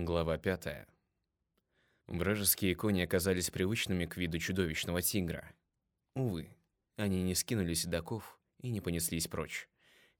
Глава 5. Вражеские кони оказались привычными к виду чудовищного тигра. Увы, они не скинули седаков и не понеслись прочь,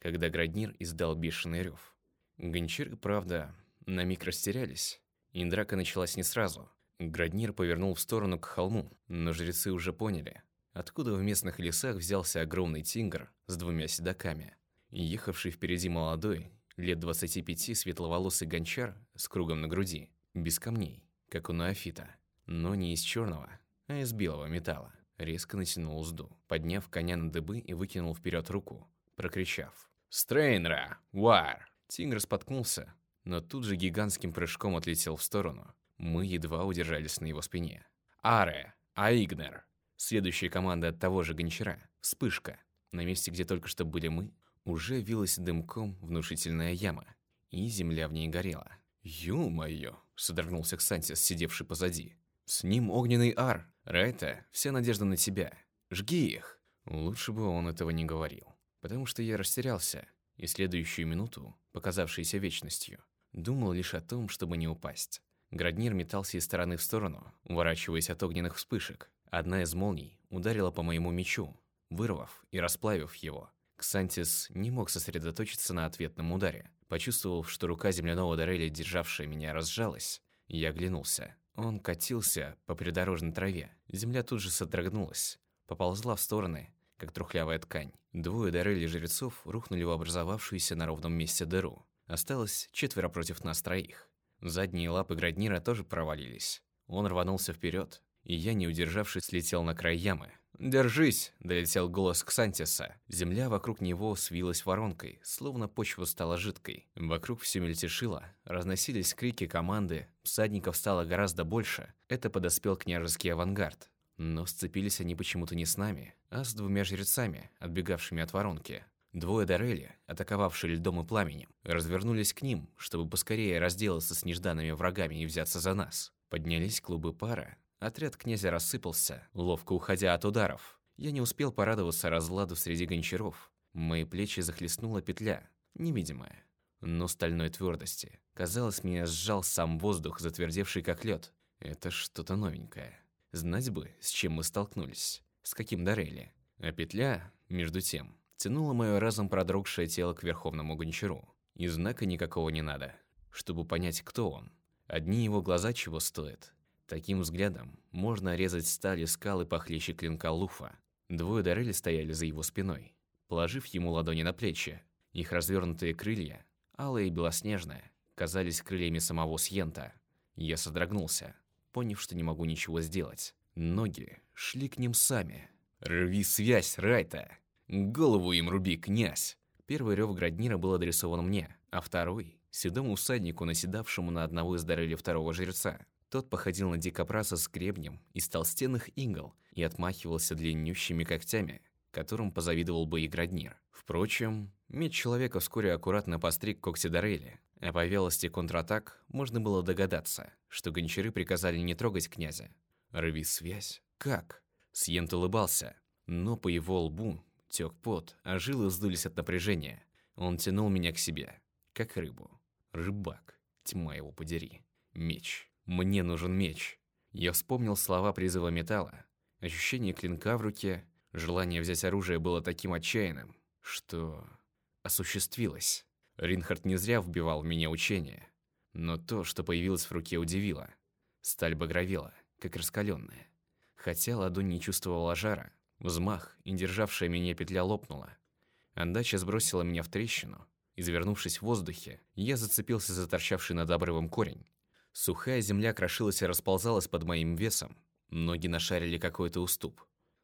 когда Граднир издал бешеный рев. Гончары, правда, на миг растерялись, и драка началась не сразу. Граднир повернул в сторону к холму, но жрецы уже поняли, откуда в местных лесах взялся огромный тигр с двумя седаками. Ехавший впереди молодой, лет 25 светловолосый гончар с кругом на груди, без камней, как у Наофита, но не из черного, а из белого металла. Резко натянул узду, подняв коня на дыбы и выкинул вперед руку, прокричав «Стрейнра! Вар!». Тигр споткнулся, но тут же гигантским прыжком отлетел в сторону. Мы едва удержались на его спине. «Аре! Аигнер!» Следующая команда от того же гончара. Вспышка. На месте, где только что были мы, уже вилась дымком внушительная яма, и земля в ней горела. «Ё-моё!» – содрогнулся Ксантис, сидевший позади. «С ним огненный ар! Райта, вся надежда на тебя! Жги их!» Лучше бы он этого не говорил, потому что я растерялся, и следующую минуту, показавшейся вечностью, думал лишь о том, чтобы не упасть. Граднир метался из стороны в сторону, уворачиваясь от огненных вспышек. Одна из молний ударила по моему мечу, вырвав и расплавив его. Ксантис не мог сосредоточиться на ответном ударе. Почувствовав, что рука земляного Дореля, державшая меня, разжалась, я оглянулся. Он катился по придорожной траве. Земля тут же содрогнулась, поползла в стороны, как трухлявая ткань. Двое Дорели жрецов рухнули в образовавшуюся на ровном месте дыру. Осталось четверо против нас троих. Задние лапы Граднира тоже провалились. Он рванулся вперед, и я, не удержавшись, слетел на край ямы. «Держись!» – долетел голос Ксантиса. Земля вокруг него свилась воронкой, словно почва стала жидкой. Вокруг все мельтешило, разносились крики команды, всадников стало гораздо больше. Это подоспел княжеский авангард. Но сцепились они почему-то не с нами, а с двумя жрецами, отбегавшими от воронки. Двое Дорели, атаковавшие льдом и пламенем, развернулись к ним, чтобы поскорее разделаться с нежданными врагами и взяться за нас. Поднялись клубы пара, Отряд князя рассыпался, ловко уходя от ударов. Я не успел порадоваться разладу среди гончаров. Мои плечи захлестнула петля, невидимая, но стальной твердости. Казалось, меня сжал сам воздух, затвердевший как лед. Это что-то новенькое. Знать бы, с чем мы столкнулись, с каким Дарели. А петля, между тем, тянула мое разом продрогшее тело к верховному гончару. И знака никакого не надо, чтобы понять, кто он. Одни его глаза чего стоят, Таким взглядом можно резать стали скалы похлеще клинка Луфа. Двое Дарели стояли за его спиной, положив ему ладони на плечи. Их развернутые крылья, алые и белоснежные, казались крыльями самого Сьента. Я содрогнулся, поняв, что не могу ничего сделать. Ноги шли к ним сами. «Рви связь, Райта! Голову им руби, князь!» Первый рев Граднира был адресован мне, а второй — седому всаднику, наседавшему на одного из Дарели второго жреца. Тот походил на дикобраза с гребнем из толстенных игл и отмахивался длиннющими когтями, которым позавидовал бы и Граднир. Впрочем, меч человека вскоре аккуратно постриг когти Дорели, а по велости контратак можно было догадаться, что гончары приказали не трогать князя. «Рви связь? Как?» Сьент улыбался, но по его лбу тек пот, а жилы вздулись от напряжения. Он тянул меня к себе, как рыбу. Рыбак, тьма его подери. Меч. «Мне нужен меч». Я вспомнил слова призыва металла. Ощущение клинка в руке, желание взять оружие было таким отчаянным, что осуществилось. Ринхард не зря вбивал в меня учение. Но то, что появилось в руке, удивило. Сталь багровела, как раскаленная. Хотя ладонь не чувствовала жара, взмах и державшая меня петля лопнула. Андача сбросила меня в трещину, и, завернувшись в воздухе, я зацепился за торчавший над обрывом корень. Сухая земля крошилась и расползалась под моим весом. Ноги нашарили какой-то уступ.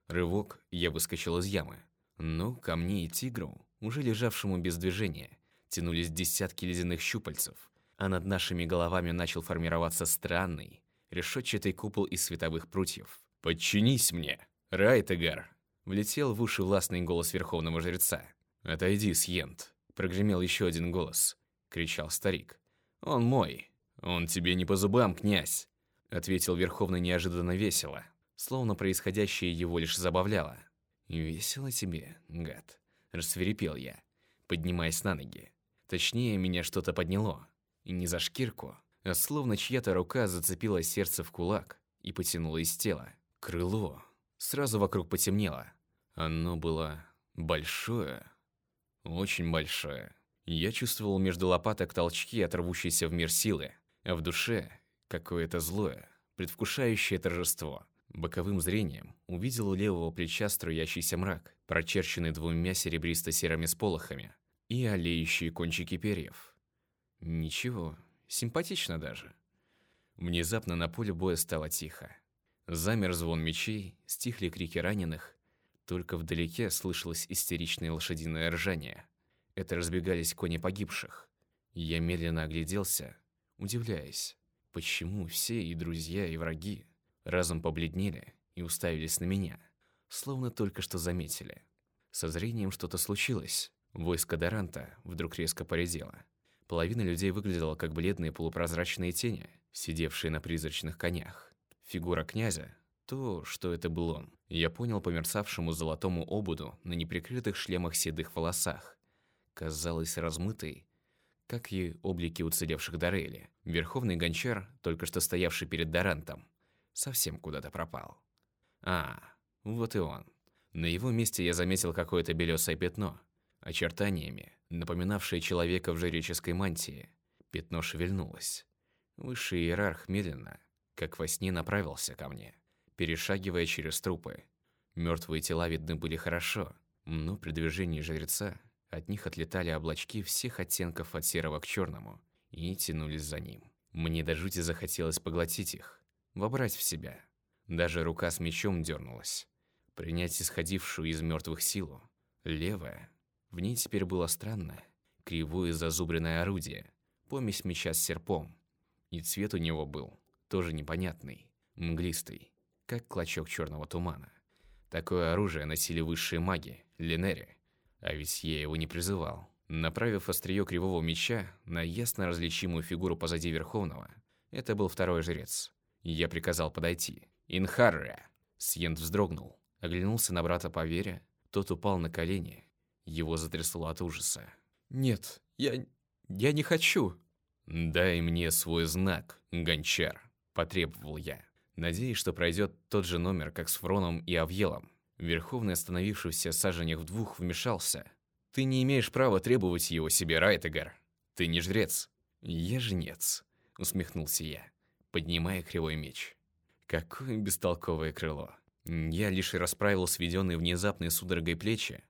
Рывок, я выскочил из ямы. Но ко мне и тигру, уже лежавшему без движения, тянулись десятки ледяных щупальцев, а над нашими головами начал формироваться странный, решетчатый купол из световых прутьев. «Подчинись мне, Райтегар!» Влетел в уши властный голос верховного жреца. «Отойди, Сьент!» Прогремел еще один голос. Кричал старик. «Он мой!» «Он тебе не по зубам, князь», — ответил Верховный неожиданно весело, словно происходящее его лишь забавляло. «Весело тебе, гад», — рассверепел я, поднимаясь на ноги. Точнее, меня что-то подняло. И не за шкирку, а словно чья-то рука зацепила сердце в кулак и потянула из тела. Крыло. Сразу вокруг потемнело. Оно было большое, очень большое. Я чувствовал между лопаток толчки от рвущейся в мир силы, а в душе какое-то злое, предвкушающее торжество. Боковым зрением увидел у левого плеча струящийся мрак, прочерченный двумя серебристо-серыми сполохами, и олеющие кончики перьев. Ничего, симпатично даже. Внезапно на поле боя стало тихо. Замер звон мечей, стихли крики раненых, только вдалеке слышалось истеричное лошадиное ржание. Это разбегались кони погибших. Я медленно огляделся, удивляясь, почему все и друзья, и враги разом побледнели и уставились на меня, словно только что заметили. Со зрением что-то случилось. Войско Доранта вдруг резко поредело. Половина людей выглядела как бледные полупрозрачные тени, сидевшие на призрачных конях. Фигура князя, то, что это был он, я понял по мерцавшему золотому обуду на неприкрытых шлемах седых волосах. Казалось размытой, как и облики уцелевших Дорели. Верховный гончар, только что стоявший перед Дарантом, совсем куда-то пропал. А, вот и он. На его месте я заметил какое-то белесое пятно, очертаниями, напоминавшее человека в жреческой мантии. Пятно шевельнулось. Высший иерарх медленно, как во сне, направился ко мне, перешагивая через трупы. Мертвые тела видны были хорошо, но при движении жреца от них отлетали облачки всех оттенков от серого к черному и тянулись за ним. Мне до жути захотелось поглотить их, вобрать в себя. Даже рука с мечом дернулась. Принять исходившую из мертвых силу. Левая. В ней теперь было странное, кривое зазубренное орудие, помесь меча с серпом. И цвет у него был тоже непонятный, мглистый, как клочок черного тумана. Такое оружие носили высшие маги, Ленери, а ведь я его не призывал. Направив острие кривого меча на ясно различимую фигуру позади Верховного, это был второй жрец. Я приказал подойти. «Инхарре!» Сьент вздрогнул, оглянулся на брата по вере, тот упал на колени. Его затрясло от ужаса. «Нет, я... я не хочу!» «Дай мне свой знак, гончар», — потребовал я. Надеясь, что пройдет тот же номер, как с Фроном и Авьелом. Верховный, остановившийся саженях в двух, вмешался. «Ты не имеешь права требовать его себе, Райтегар. Ты не жрец». «Я жнец», — усмехнулся я поднимая кривой меч. Какое бестолковое крыло. Я лишь расправил сведенные внезапной судорогой плечи,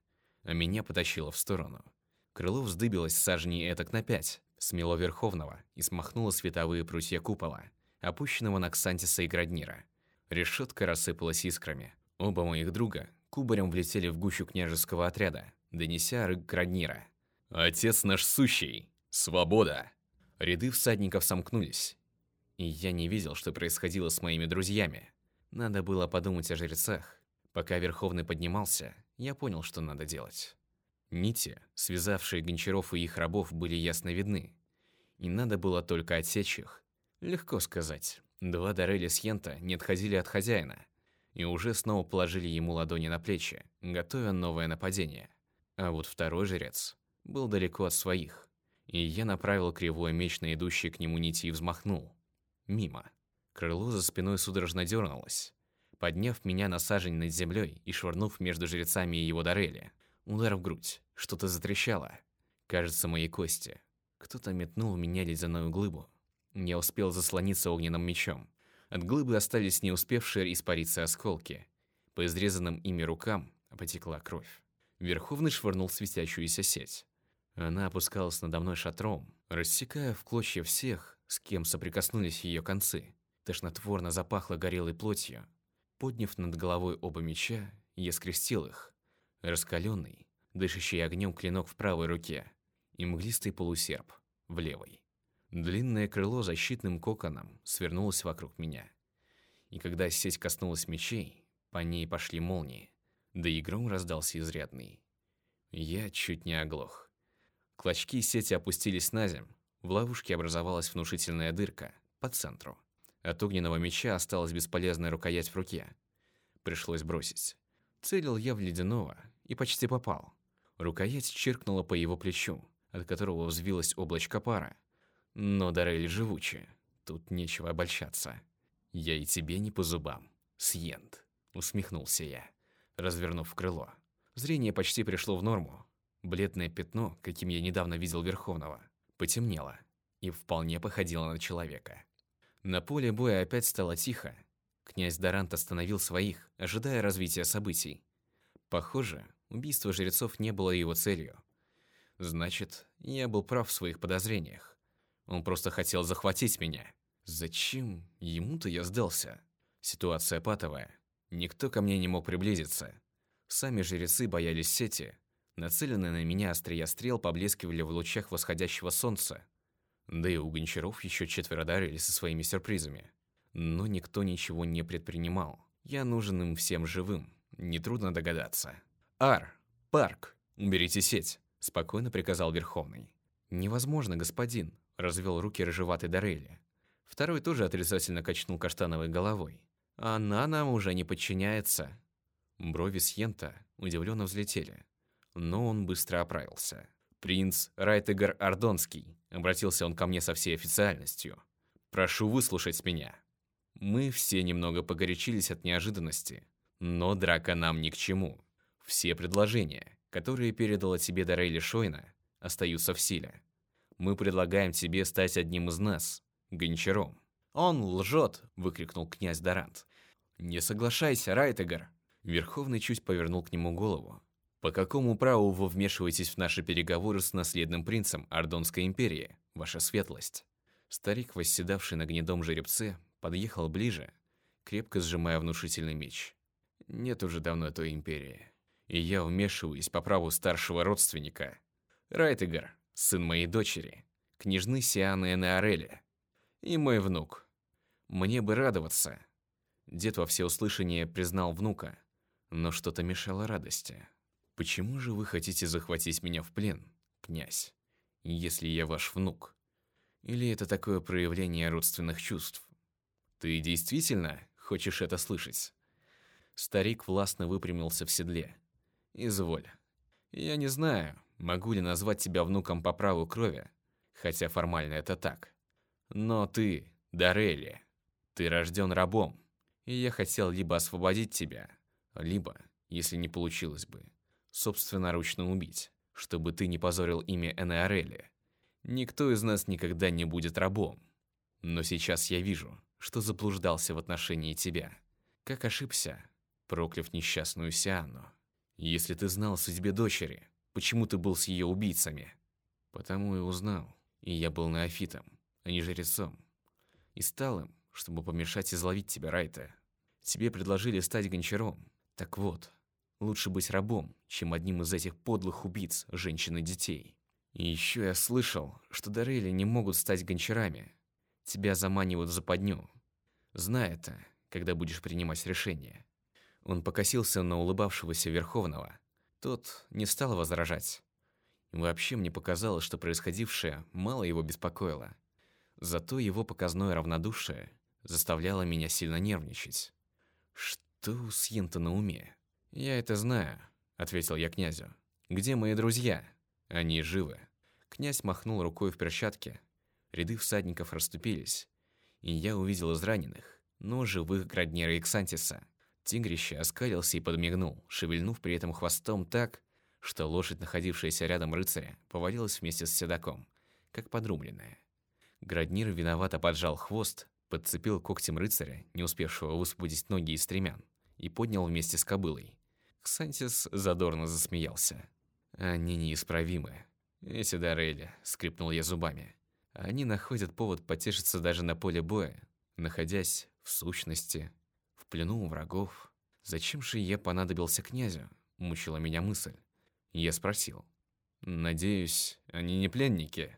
а меня потащило в сторону. Крыло вздыбилось сажней этак на пять, смело Верховного и смахнуло световые прутья купола, опущенного на Ксантиса и Граднира. Решетка рассыпалась искрами. Оба моих друга кубарем влетели в гущу княжеского отряда, донеся рык Граднира. «Отец наш сущий! Свобода!» Ряды всадников сомкнулись, и я не видел, что происходило с моими друзьями. Надо было подумать о жрецах. Пока Верховный поднимался, я понял, что надо делать. Нити, связавшие гончаров и их рабов, были ясно видны. И надо было только отсечь их. Легко сказать. Два Дорели Сьента не отходили от хозяина. И уже снова положили ему ладони на плечи, готовя новое нападение. А вот второй жрец был далеко от своих. И я направил кривой меч на идущий к нему нити и взмахнул. Мимо. Крыло за спиной судорожно дернулось, подняв меня на сажень над землей и швырнув между жрецами и его Дорели. Удар в грудь. Что-то затрещало. Кажется, мои кости. Кто-то метнул меня ледяную глыбу. Я успел заслониться огненным мечом. От глыбы остались не успевшие испариться осколки. По изрезанным ими рукам потекла кровь. Верховный швырнул светящуюся сеть. Она опускалась надо мной шатром, рассекая в клочья всех, с кем соприкоснулись ее концы. Тошнотворно запахло горелой плотью. Подняв над головой оба меча, я скрестил их. Раскаленный, дышащий огнем клинок в правой руке и мглистый полусерп в левой. Длинное крыло защитным коконом свернулось вокруг меня. И когда сеть коснулась мечей, по ней пошли молнии, да и гром раздался изрядный. Я чуть не оглох. Клочки сети опустились на земь, в ловушке образовалась внушительная дырка по центру. От огненного меча осталась бесполезная рукоять в руке. Пришлось бросить. Целил я в ледяного и почти попал. Рукоять чиркнула по его плечу, от которого взвилось облачко пара. Но Дарель живучая. Тут нечего обольщаться. Я и тебе не по зубам, Сьент, усмехнулся я, развернув крыло. Зрение почти пришло в норму. Бледное пятно, каким я недавно видел Верховного, потемнело и вполне походило на человека. На поле боя опять стало тихо. Князь Дарант остановил своих, ожидая развития событий. Похоже, убийство жрецов не было его целью. Значит, я был прав в своих подозрениях. Он просто хотел захватить меня. Зачем ему-то я сдался? Ситуация патовая. Никто ко мне не мог приблизиться. Сами жрецы боялись сети. Нацеленные на меня острия стрел поблескивали в лучах восходящего солнца. Да и у гончаров еще четверо дарили со своими сюрпризами. Но никто ничего не предпринимал. Я нужен им всем живым. Нетрудно догадаться. «Ар! Парк! Уберите сеть!» – спокойно приказал Верховный. «Невозможно, господин!» – развел руки рыжеватый Дарели. Второй тоже отрицательно качнул каштановой головой. «Она нам уже не подчиняется». Брови Сьента удивленно взлетели, но он быстро оправился. «Принц Райтегар Ардонский», — обратился он ко мне со всей официальностью. «Прошу выслушать меня». Мы все немного погорячились от неожиданности, но драка нам ни к чему. Все предложения, которые передала тебе Дарейли Шойна, остаются в силе. Мы предлагаем тебе стать одним из нас, гончаром. «Он лжет!» – выкрикнул князь Дарант. «Не соглашайся, Райтегар!» Верховный чуть повернул к нему голову. «По какому праву вы вмешиваетесь в наши переговоры с наследным принцем Ардонской империи, ваша светлость?» Старик, восседавший на гнедом жеребце, подъехал ближе, крепко сжимая внушительный меч. «Нет уже давно той империи, и я вмешиваюсь по праву старшего родственника. Райтегар, сын моей дочери, княжны Сианы Энеорели, и мой внук. Мне бы радоваться. Дед во всеуслышание признал внука, но что-то мешало радости. Почему же вы хотите захватить меня в плен, князь, если я ваш внук? Или это такое проявление родственных чувств? Ты действительно хочешь это слышать? Старик властно выпрямился в седле. Изволь. Я не знаю, могу ли назвать тебя внуком по праву крови, хотя формально это так. Но ты, Дарели, ты рожден рабом, и я хотел либо освободить тебя, либо, если не получилось бы, собственноручно убить, чтобы ты не позорил имя Энеорели. Никто из нас никогда не будет рабом. Но сейчас я вижу, что заблуждался в отношении тебя. Как ошибся, прокляв несчастную Сиану. Если ты знал о судьбе дочери, почему ты был с ее убийцами? Потому и узнал, и я был неофитом а не жрецом. И стал им, чтобы помешать изловить тебя, Райта. Тебе предложили стать гончаром. Так вот, лучше быть рабом, чем одним из этих подлых убийц женщин и детей. И еще я слышал, что Дарели не могут стать гончарами. Тебя заманивают в западню. Знай это, когда будешь принимать решение. Он покосился на улыбавшегося Верховного. Тот не стал возражать. Вообще мне показалось, что происходившее мало его беспокоило. Зато его показное равнодушие заставляло меня сильно нервничать. Что у Сьента на уме? Я это знаю, ответил я князю. Где мои друзья? Они живы. Князь махнул рукой в перчатке. Ряды всадников расступились, и я увидел из раненых, но живых Граднера и Ксантиса. Тигрище оскалился и подмигнул, шевельнув при этом хвостом так, что лошадь, находившаяся рядом рыцаря, повалилась вместе с седаком, как подрубленная. Граднир виновато поджал хвост, подцепил когтем рыцаря, не успевшего высвободить ноги из стремян, и поднял вместе с кобылой. Ксантис задорно засмеялся. «Они неисправимы. Эти Дарели», — скрипнул я зубами. «Они находят повод потешиться даже на поле боя, находясь, в сущности, в плену у врагов. Зачем же я понадобился князю?» — мучила меня мысль. Я спросил. «Надеюсь, они не пленники?»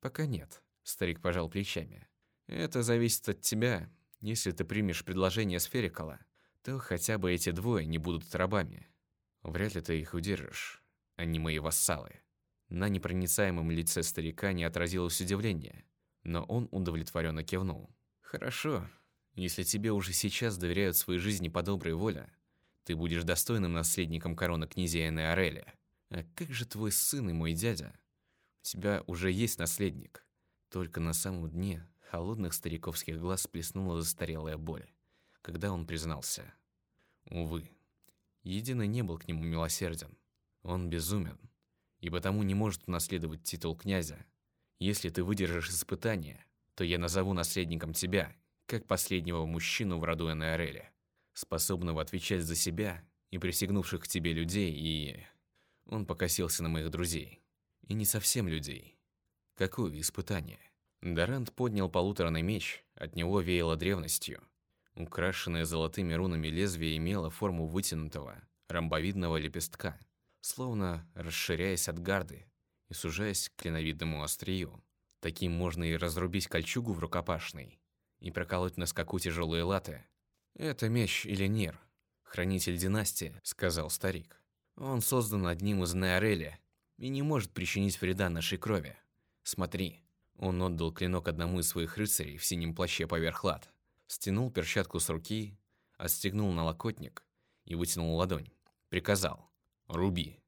«Пока нет», Старик пожал плечами. Это зависит от тебя. Если ты примешь предложение Сферикала, то хотя бы эти двое не будут рабами. Вряд ли ты их удержишь. Они мои вассалы. На непроницаемом лице старика не отразилось удивление, но он удовлетворенно кивнул. Хорошо. Если тебе уже сейчас доверяют своей жизни по доброй воле, ты будешь достойным наследником короны князя Энеореля. А как же твой сын и мой дядя? У тебя уже есть наследник. Только на самом дне холодных стариковских глаз плеснула застарелая боль, когда он признался. Увы, Единый не был к нему милосерден. Он безумен, и потому не может унаследовать титул князя. Если ты выдержишь испытание, то я назову наследником тебя, как последнего мужчину в роду Энеореля, способного отвечать за себя и присягнувших к тебе людей, и... Он покосился на моих друзей. И не совсем людей. Какое испытание? Дорант поднял полуторный меч, от него веяло древностью. Украшенное золотыми рунами лезвие имело форму вытянутого, ромбовидного лепестка, словно расширяясь от гарды и сужаясь к клиновидному острию. Таким можно и разрубить кольчугу в рукопашной, и проколоть на скаку тяжелые латы. «Это меч или нир, хранитель династии», — сказал старик. «Он создан одним из Неореля и не может причинить вреда нашей крови. Смотри». Он отдал клинок одному из своих рыцарей в синем плаще поверх лад стянул перчатку с руки, отстегнул налокотник и вытянул ладонь. Приказал «Руби».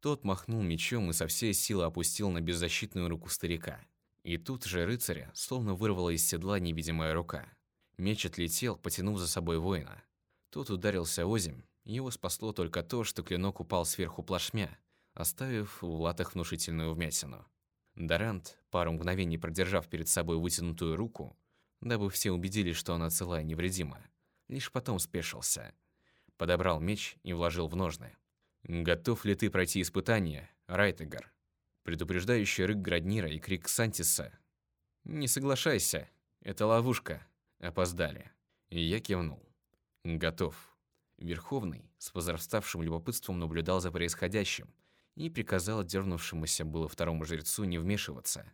Тот махнул мечом и со всей силы опустил на беззащитную руку старика. И тут же рыцаря словно вырвала из седла невидимая рука. Меч отлетел, потянув за собой воина. Тот ударился озимь, его спасло только то, что клинок упал сверху плашмя, оставив в латах внушительную вмятину. Дарант, пару мгновений продержав перед собой вытянутую руку, дабы все убедились, что она цела и невредима. Лишь потом спешился. Подобрал меч и вложил в ножны. «Готов ли ты пройти испытание, Райтегар?» Предупреждающий рык Граднира и крик Сантиса. «Не соглашайся, это ловушка». Опоздали. И я кивнул. «Готов». Верховный с возраставшим любопытством наблюдал за происходящим и приказал дернувшемуся было второму жрецу не вмешиваться.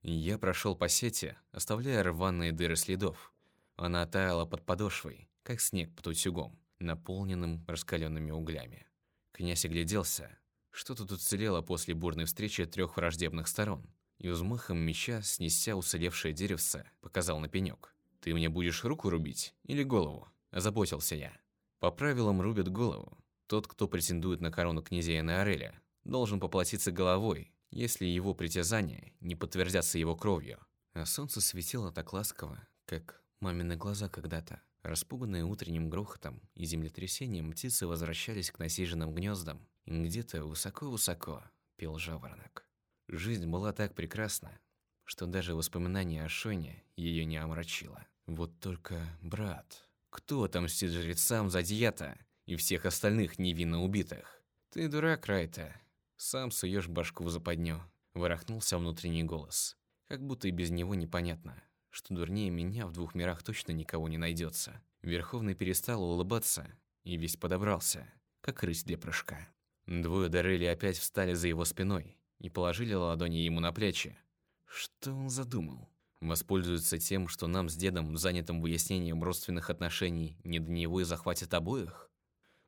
Я прошел по сети, оставляя рваные дыры следов. Она таяла под подошвой, как снег под утюгом, наполненным раскаленными углями. Князь огляделся. Что-то тут уцелело после бурной встречи трех враждебных сторон. И взмахом меча, снеся уцелевшее деревце, показал на пенек. «Ты мне будешь руку рубить или голову?» – озаботился я. По правилам рубят голову. Тот, кто претендует на корону князя Неореля, должен поплатиться головой, если его притязания не подтвердятся его кровью. А солнце светило так ласково, как мамины глаза когда-то. Распуганные утренним грохотом и землетрясением, птицы возвращались к насиженным гнездам, где-то высоко-высоко пел жаворонок. Жизнь была так прекрасна, что даже воспоминание о Шоне ее не омрачило. Вот только, брат, кто отомстит жрецам за Дьята и всех остальных невинно убитых? Ты дурак, Райта. Сам суешь башку в западню. Ворохнулся внутренний голос. Как будто и без него непонятно, что дурнее меня в двух мирах точно никого не найдется. Верховный перестал улыбаться и весь подобрался, как рысь для прыжка. Двое Дарели опять встали за его спиной и положили ладони ему на плечи. Что он задумал? Воспользуется тем, что нам с дедом, занятым выяснением родственных отношений, не до него и захватит обоих?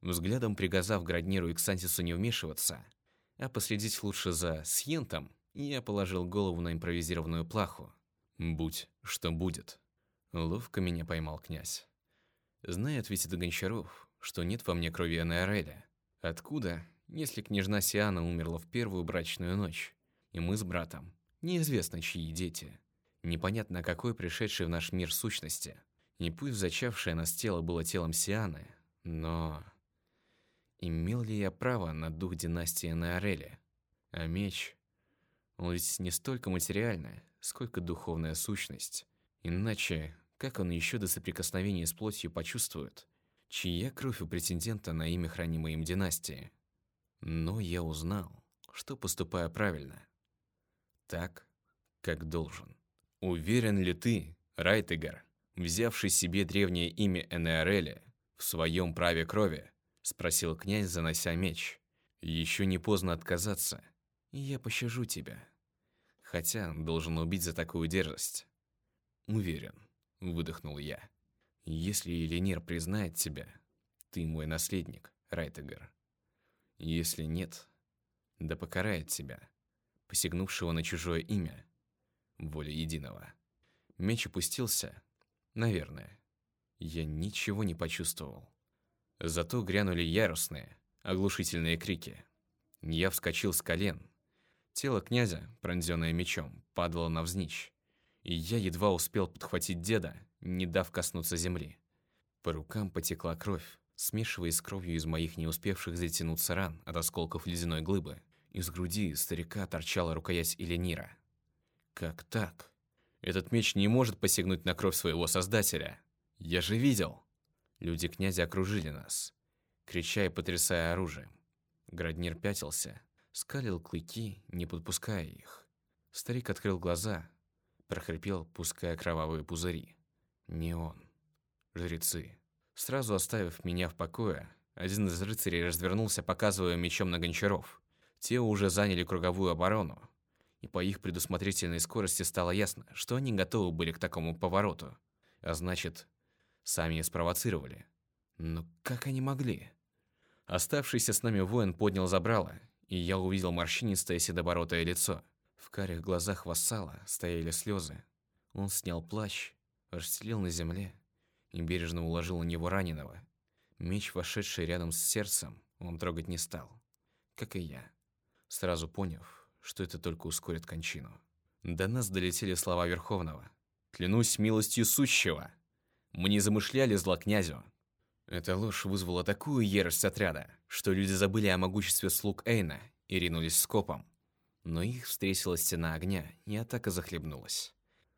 Взглядом приказав Градниру и Ксантису не вмешиваться, а последить лучше за Сьентом, я положил голову на импровизированную плаху. Будь что будет. Ловко меня поймал князь. Знает ведь это Гончаров, что нет во мне крови Энеореля. Откуда, если княжна Сиана умерла в первую брачную ночь, и мы с братом, неизвестно чьи дети, непонятно какой пришедший в наш мир сущности. И пусть зачавшее нас тело было телом Сианы, но... Имел ли я право на дух династии Наорели? А меч? Он ведь не столько материальная, сколько духовная сущность. Иначе, как он еще до соприкосновения с плотью почувствует, чья кровь у претендента на имя хранимой им династии? Но я узнал, что поступаю правильно. Так, как должен. Уверен ли ты, Райтегар, взявший себе древнее имя Энеореля, в своем праве крови, спросил князь, занося меч. Еще не поздно отказаться, и я пощажу тебя. Хотя должен убить за такую дерзость. Уверен, выдохнул я. Если Еленир признает тебя, ты мой наследник, Райтегар. Если нет, да покарает тебя, посягнувшего на чужое имя, воля единого. Меч опустился, наверное. Я ничего не почувствовал. Зато грянули яростные, оглушительные крики. Я вскочил с колен. Тело князя, пронзенное мечом, падало навзничь. и я едва успел подхватить деда, не дав коснуться земли. По рукам потекла кровь, смешиваясь с кровью из моих не успевших затянуться ран от осколков ледяной глыбы. Из груди старика торчала рукоять Эленира. Как так? Этот меч не может посягнуть на кровь своего создателя. Я же видел. Люди князя окружили нас, крича и потрясая оружием. Граднир пятился, скалил клыки, не подпуская их. Старик открыл глаза, прохрипел, пуская кровавые пузыри. Не он. Жрецы. Сразу оставив меня в покое, один из рыцарей развернулся, показывая мечом на гончаров. Те уже заняли круговую оборону, и по их предусмотрительной скорости стало ясно, что они готовы были к такому повороту. А значит, сами спровоцировали. Но как они могли? Оставшийся с нами воин поднял забрало, и я увидел морщинистое седоборотое лицо. В карих глазах вассала стояли слезы. Он снял плащ, расстелил на земле и бережно уложил на него раненого. Меч, вошедший рядом с сердцем, он трогать не стал, как и я, сразу поняв, что это только ускорит кончину. До нас долетели слова Верховного. «Клянусь милостью сущего! Мы не замышляли зла князю!» Эта ложь вызвала такую ярость отряда, что люди забыли о могуществе слуг Эйна и ринулись скопом. Но их встретила стена огня, и атака захлебнулась.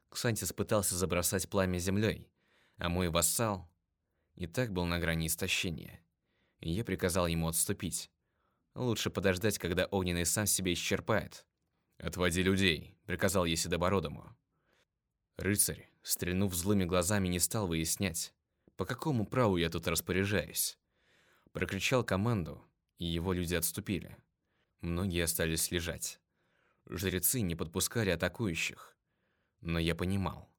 Ксантис пытался забросать пламя землей, а мой вассал и так был на грани истощения. И я приказал ему отступить. Лучше подождать, когда огненный сам себя исчерпает. «Отводи людей», — приказал я Седобородому. Рыцарь, стрельнув злыми глазами, не стал выяснять, по какому праву я тут распоряжаюсь. Прокричал команду, и его люди отступили. Многие остались лежать. Жрецы не подпускали атакующих. Но я понимал,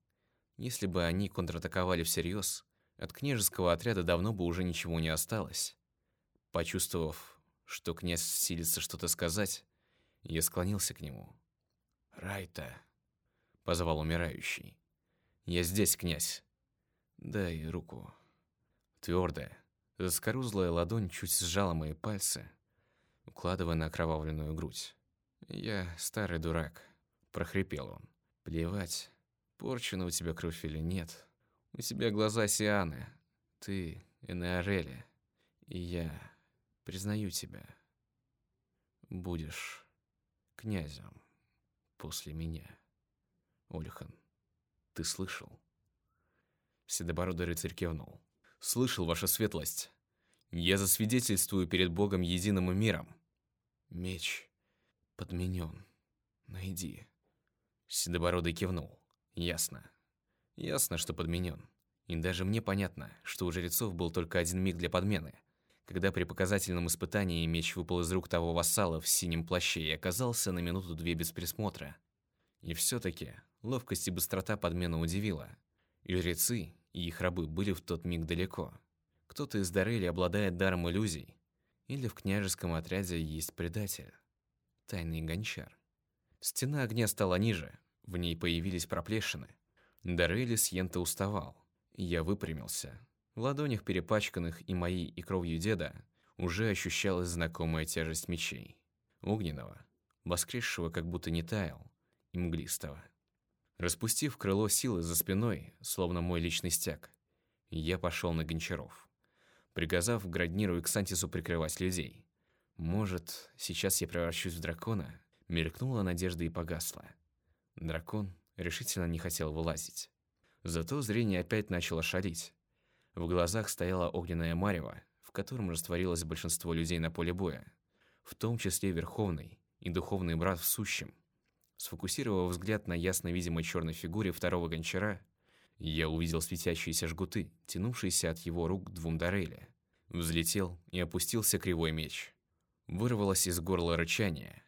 если бы они контратаковали всерьез, от княжеского отряда давно бы уже ничего не осталось. Почувствовав, что князь силится что-то сказать, я склонился к нему. «Райта», — позвал умирающий. «Я здесь, князь. Дай руку». Твердая, заскорузлая ладонь чуть сжала мои пальцы, укладывая на окровавленную грудь. «Я старый дурак», — прохрипел он. «Плевать, порчена у тебя кровь или нет. У тебя глаза Сианы. Ты Энеорели. И я признаю тебя. Будешь князем после меня. Ольхан, ты слышал?» Седобородый рыцарь кивнул. «Слышал, ваша светлость. Я засвидетельствую перед Богом единым и миром. Меч подменен. Найди». Седобородый кивнул. «Ясно. Ясно, что подменен. И даже мне понятно, что у жрецов был только один миг для подмены, когда при показательном испытании меч выпал из рук того вассала в синем плаще и оказался на минуту-две без присмотра. И все-таки ловкость и быстрота подмены удивила. И жрецы, и их рабы были в тот миг далеко. Кто-то из Дарели обладает даром иллюзий, или в княжеском отряде есть предатель. Тайный гончар. Стена огня стала ниже, в ней появились проплешины. Дарели с Йента уставал. Я выпрямился. В ладонях, перепачканных и моей, и кровью деда, уже ощущалась знакомая тяжесть мечей. Огненного, воскресшего как будто не таял, и мглистого. Распустив крыло силы за спиной, словно мой личный стяг, я пошел на Гончаров, приказав Градниру и Ксантису прикрывать людей. Может, сейчас я превращусь в дракона? Мелькнула надежда и погасла. Дракон решительно не хотел вылазить. Зато зрение опять начало шалить. В глазах стояла огненная марево, в котором растворилось большинство людей на поле боя, в том числе Верховный и Духовный Брат в Сущем – Сфокусировав взгляд на ясно видимой черной фигуре второго гончара, я увидел светящиеся жгуты, тянувшиеся от его рук двум Дореля. Взлетел и опустился кривой меч. Вырвалось из горла рычание.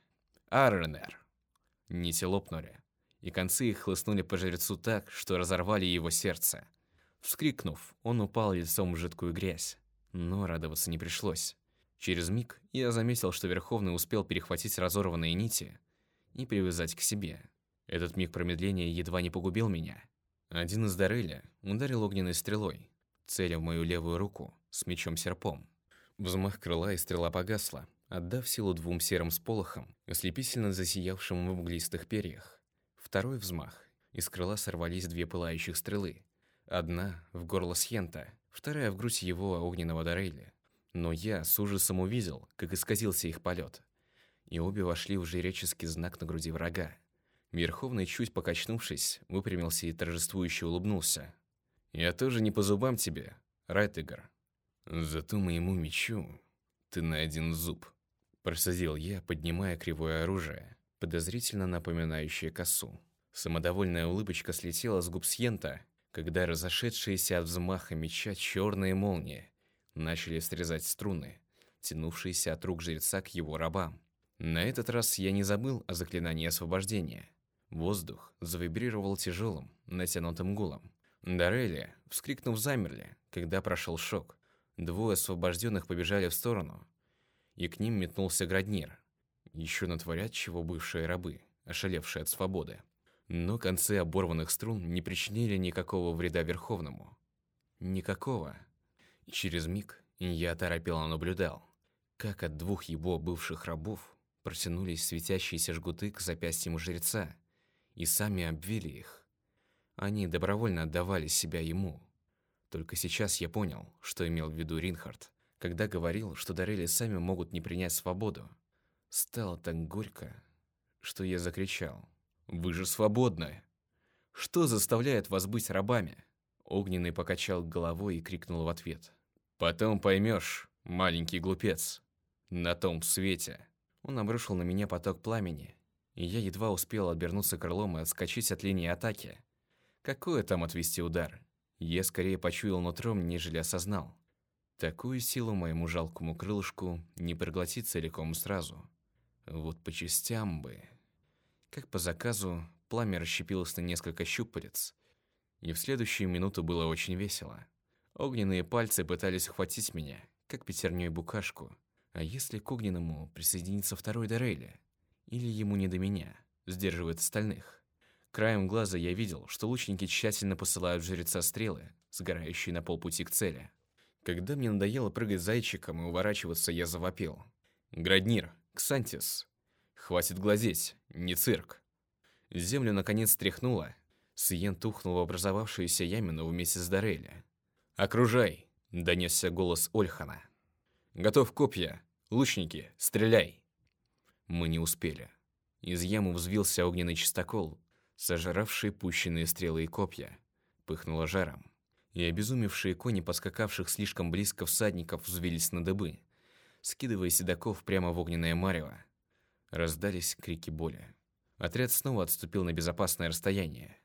«Арренер!» Нити лопнули, и концы их хлыстнули по жрецу так, что разорвали его сердце. Вскрикнув, он упал лицом в жидкую грязь, но радоваться не пришлось. Через миг я заметил, что Верховный успел перехватить разорванные нити и привязать к себе. Этот миг промедления едва не погубил меня. Один из Дареля ударил огненной стрелой, целя в мою левую руку с мечом-серпом. Взмах крыла и стрела погасла, отдав силу двум серым сполохам, ослепительно засиявшим в углистых перьях. Второй взмах, Из крыла сорвались две пылающих стрелы. Одна в горло Сьента, вторая в грудь его огненного Дорейли. Но я с ужасом увидел, как исказился их полет. И обе вошли в жреческий знак на груди врага. Верховный, чуть покачнувшись, выпрямился и торжествующе улыбнулся. «Я тоже не по зубам тебе, Райтегар. Зато моему мечу ты на один зуб», – просадил я, поднимая кривое оружие, подозрительно напоминающее косу. Самодовольная улыбочка слетела с губ Сьента, когда разошедшиеся от взмаха меча черные молнии начали срезать струны, тянувшиеся от рук жреца к его рабам. На этот раз я не забыл о заклинании освобождения. Воздух завибрировал тяжелым, натянутым гулом. Дарели, вскрикнув, замерли, когда прошел шок. Двое освобожденных побежали в сторону, и к ним метнулся Граднир. Еще натворят чего бывшие рабы, ошалевшие от свободы. Но концы оборванных струн не причинили никакого вреда Верховному. Никакого. Через миг я торопело наблюдал, как от двух его бывших рабов протянулись светящиеся жгуты к запястьям жреца и сами обвили их. Они добровольно отдавали себя ему. Только сейчас я понял, что имел в виду Ринхард, когда говорил, что Дарели сами могут не принять свободу. Стало так горько, что я закричал. Вы же свободны. Что заставляет вас быть рабами? Огненный покачал головой и крикнул в ответ. Потом поймешь, маленький глупец. На том свете. Он обрушил на меня поток пламени, и я едва успел отвернуться крылом и отскочить от линии атаки. Какое там отвести удар? Я скорее почуял нутром, нежели осознал. Такую силу моему жалкому крылышку не проглотить целиком сразу. Вот по частям бы... Как по заказу, пламя расщепилось на несколько щупалец, и в следующую минуту было очень весело. Огненные пальцы пытались ухватить меня, как пятерней букашку. А если к огненному присоединится второй Дорейли? Или ему не до меня, сдерживает остальных? Краем глаза я видел, что лучники тщательно посылают в жреца стрелы, сгорающие на полпути к цели. Когда мне надоело прыгать зайчиком и уворачиваться, я завопил. «Граднир! Ксантис! Хватит глазеть, не цирк. Землю наконец тряхнуло. Сиен тухнул в образовавшуюся ямину вместе с Дореля. «Окружай!» — донесся голос Ольхана. «Готов копья! Лучники, стреляй!» Мы не успели. Из ямы взвился огненный чистокол, сожравший пущенные стрелы и копья. Пыхнуло жаром. И обезумевшие кони, поскакавших слишком близко всадников, взвились на дыбы, скидывая седаков прямо в огненное марево. Раздались крики боли. Отряд снова отступил на безопасное расстояние.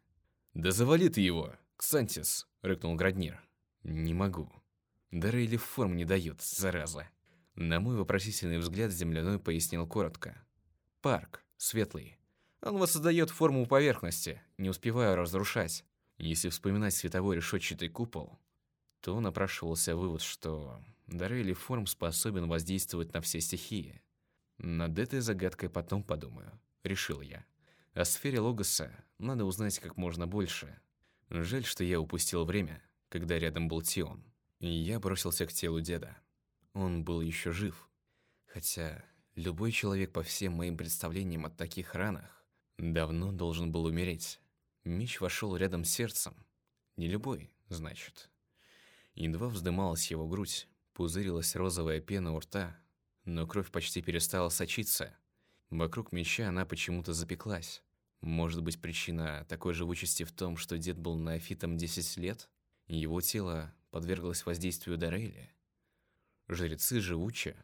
«Да завали ты его, Ксантис!» — рыкнул Граднир. «Не могу. Дары в форм не дает, зараза!» На мой вопросительный взгляд земляной пояснил коротко. «Парк, светлый. Он воссоздает форму поверхности, не успевая разрушать. Если вспоминать световой решетчатый купол, то напрашивался вывод, что Дары форм способен воздействовать на все стихии. Над этой загадкой потом подумаю, решил я. О сфере Логоса надо узнать как можно больше. Жаль, что я упустил время, когда рядом был Тион. И я бросился к телу деда. Он был еще жив. Хотя любой человек по всем моим представлениям о таких ранах давно должен был умереть. Меч вошел рядом с сердцем. Не любой, значит. Едва вздымалась его грудь, пузырилась розовая пена у рта, но кровь почти перестала сочиться. Вокруг меча она почему-то запеклась. Может быть, причина такой же участи в том, что дед был неофитом 10 лет, его тело подверглось воздействию Дарейли? Жрецы живучи.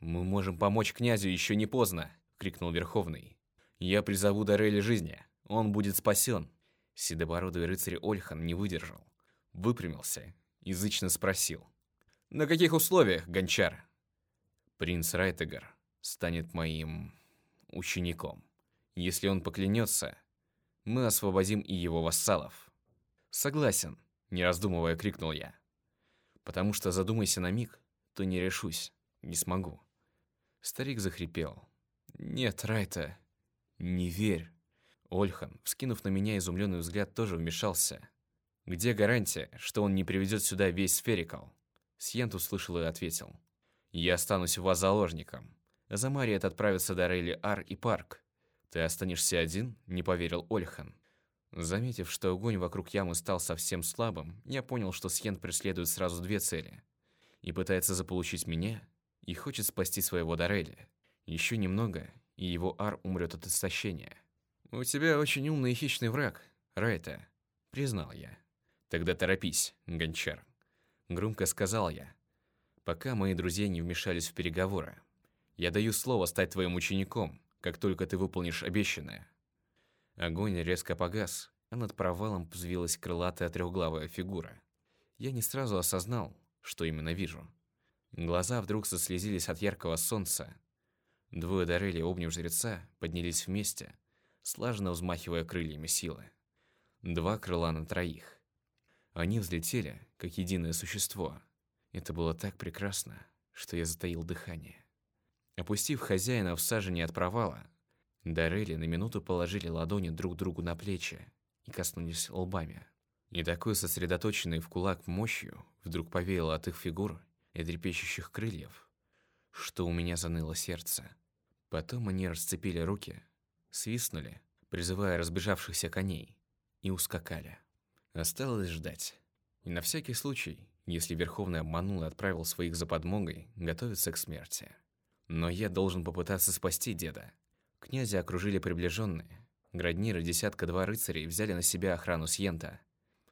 «Мы можем помочь князю, еще не поздно!» — крикнул Верховный. «Я призову Дарейли жизни. Он будет спасен!» Седобородый рыцарь Ольхан не выдержал. Выпрямился, язычно спросил. «На каких условиях, гончар?» Принц Райтегар станет моим учеником. Если он поклянется, мы освободим и его вассалов. Согласен, не раздумывая, крикнул я. Потому что задумайся на миг, то не решусь, не смогу. Старик захрипел. Нет, Райта, не верь. Ольхан, вскинув на меня изумленный взгляд, тоже вмешался. Где гарантия, что он не приведет сюда весь сферикал? Сьент услышал и ответил. Я останусь у вас заложником. Замариет отправится до Рейли Ар и Парк. Ты останешься один?» – не поверил Ольхан. Заметив, что огонь вокруг ямы стал совсем слабым, я понял, что Сьен преследует сразу две цели. И пытается заполучить меня, и хочет спасти своего Дореля. Еще немного, и его ар умрет от истощения. «У тебя очень умный и хищный враг, Райта», — признал я. «Тогда торопись, гончар», — громко сказал я, пока мои друзья не вмешались в переговоры. «Я даю слово стать твоим учеником, как только ты выполнишь обещанное». Огонь резко погас, а над провалом взвилась крылатая трехглавая фигура. Я не сразу осознал, что именно вижу. Глаза вдруг заслезились от яркого солнца. Двое Дорели, обняв жреца, поднялись вместе, слаженно взмахивая крыльями силы. Два крыла на троих. Они взлетели, как единое существо. Это было так прекрасно, что я затаил дыхание. Опустив хозяина в сажене от провала, Дарели на минуту положили ладони друг другу на плечи и коснулись лбами. И такой сосредоточенный в кулак мощью вдруг повеяло от их фигур и трепещущих крыльев, что у меня заныло сердце. Потом они расцепили руки, свистнули, призывая разбежавшихся коней, и ускакали. Осталось ждать. И на всякий случай, если Верховный обманул и отправил своих за подмогой, готовиться к смерти. Но я должен попытаться спасти деда. Князя окружили приближенные. Градниры десятка-два рыцарей взяли на себя охрану Сьента,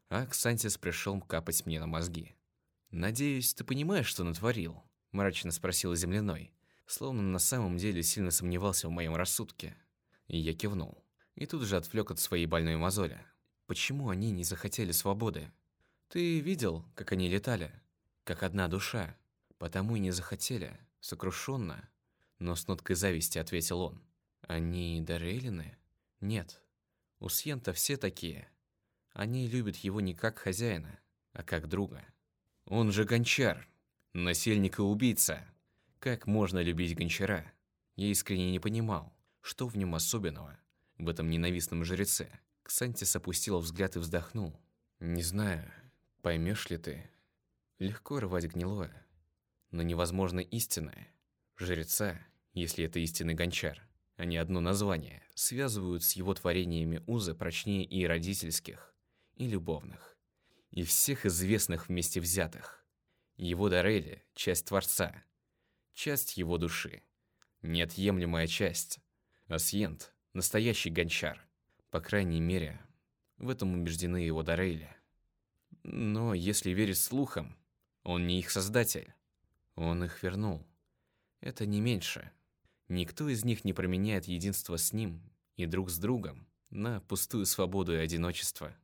а Ксантис пришел капать мне на мозги. «Надеюсь, ты понимаешь, что натворил?» – мрачно спросил земляной, словно на самом деле сильно сомневался в моем рассудке. И я кивнул. И тут же отвлек от своей больной мозоли. Почему они не захотели свободы? Ты видел, как они летали? Как одна душа. Потому и не захотели. Сокрушенно. Но с ноткой зависти ответил он. Они Дорейлины? Нет. У Сьента все такие. Они любят его не как хозяина, а как друга. Он же гончар, насильник и убийца. Как можно любить гончара? Я искренне не понимал, что в нем особенного, в этом ненавистном жреце. Ксантис опустил взгляд и вздохнул. «Не знаю, поймешь ли ты. Легко рвать гнилое, но невозможно истинное. Жреца, если это истинный гончар, а не одно название, связывают с его творениями узы прочнее и родительских, и любовных, и всех известных вместе взятых. Его Дорели – часть Творца, часть его души, неотъемлемая часть. Асьент – настоящий гончар. По крайней мере, в этом убеждены его Дорели. Но если верить слухам, он не их создатель. Он их вернул. Это не меньше – Никто из них не променяет единство с ним и друг с другом на пустую свободу и одиночество.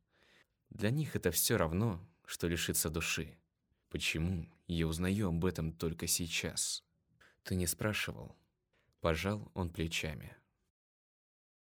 Для них это все равно, что лишиться души. Почему я узнаю об этом только сейчас? Ты не спрашивал. Пожал он плечами.